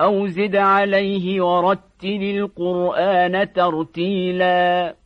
أو زد عليه ورتل القرآن ترتيلاً